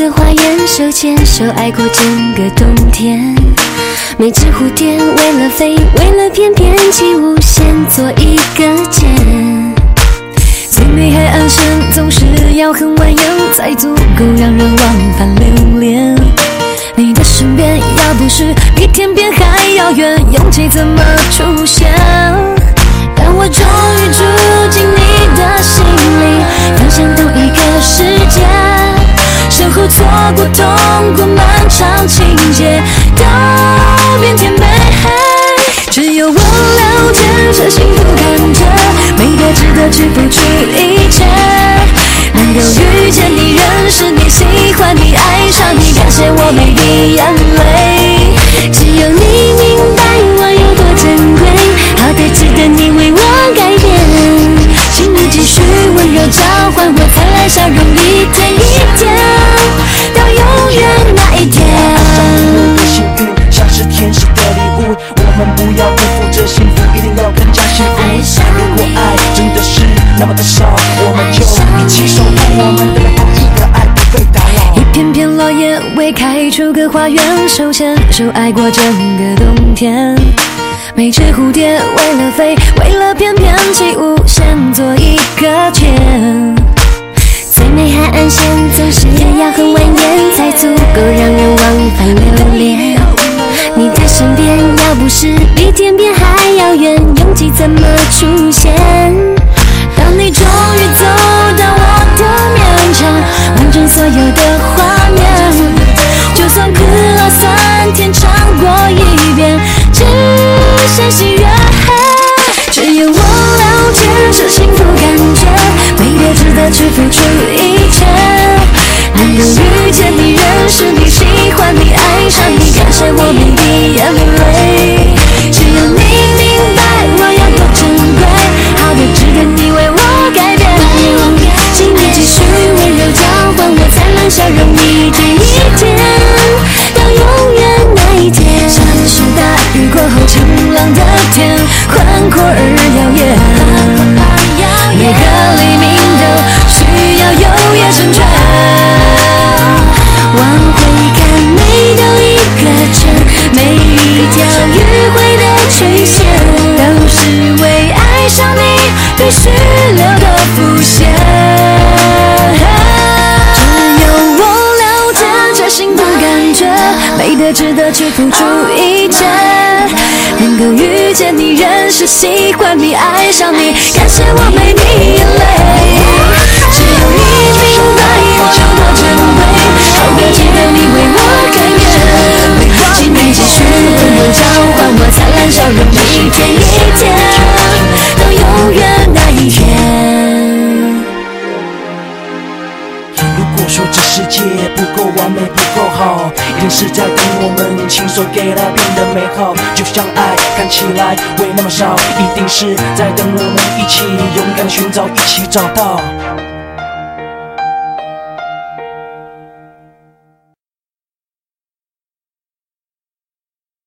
的花园手牵手爱过整个冬天。每只蝴蝶为了飞，为了翩翩起舞，先做一个茧。最美海岸线总是要很蜿蜒，才足够让人往返留恋。你的身边要不是比天边还遥远，勇气怎么出现？当我终于住得值得去付出一切。能够遇见你，认识你，喜欢你，爱上你，感谢我每滴眼泪。只有你明白我有多珍贵，好的值得你为我改变。请你继续温柔交换我灿烂笑容，的少，我们就一起守护我们的每一个爱不被打扰。一片片落叶为开出个花园，手牵手爱过整个冬天。每只蝴蝶为了飞，为了翩翩起舞，先做一个一条迂回的曲线，都是为爱上你必须留的伏线。只有我了解这幸福感觉，美得值得去付出一切。能够遇见你，认识、喜欢你，爱上你，感谢我每滴眼泪。我灿烂笑容，一天一天，到永远那一天。如果说这世界不够完美，不够好，一定是在等我们亲手给它变得美好。就像爱看起来会那么少，一定是在等我们一起勇敢寻找，一起找到。